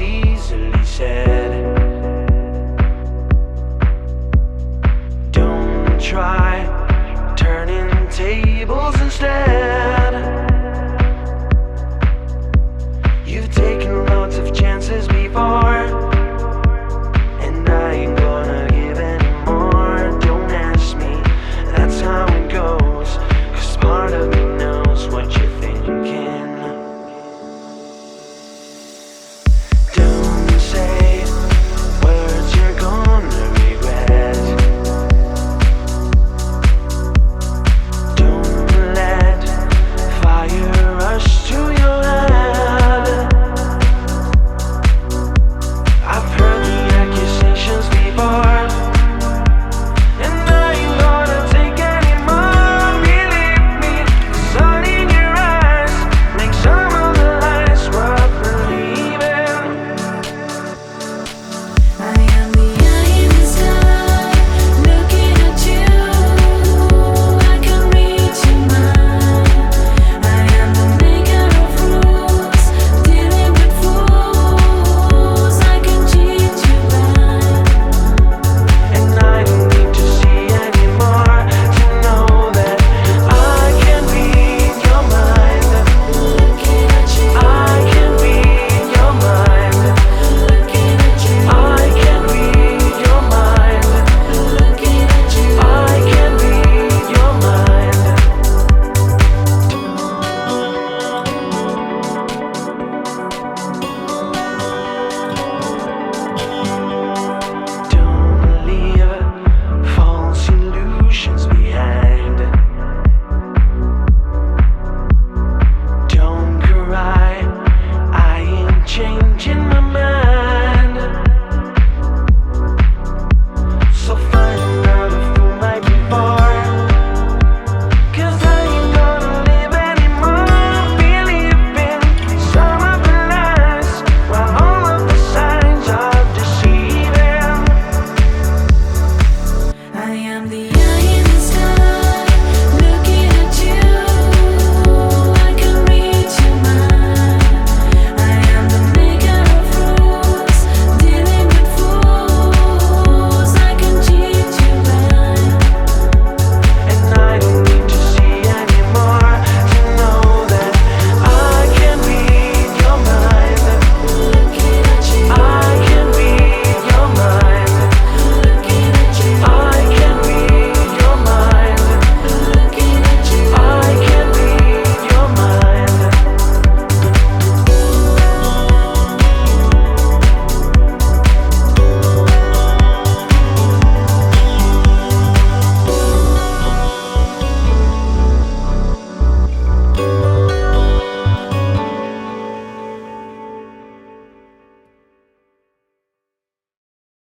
easily said.